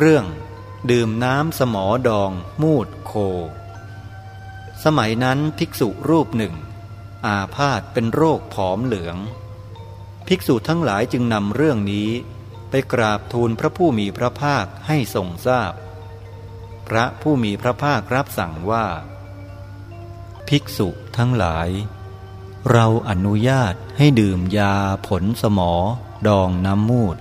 เรื่องดื่มน้ำสมอดอง มูดโค สมัยนั้นภิกษุรูปหนึ่ง อาพาธเป็นโรคผอมเหลือง ภิกษุทั้งหลายจึงนำเรื่องนี้ ไปกราบทูลพระผู้มีพระภาคให้ทรงทราบพพระผู้มีพระภาครับสั่งว่า ภิกษุทั้งหลาย เราอนุญาตให้ดื่มยาผลสมอดองน้ำมูด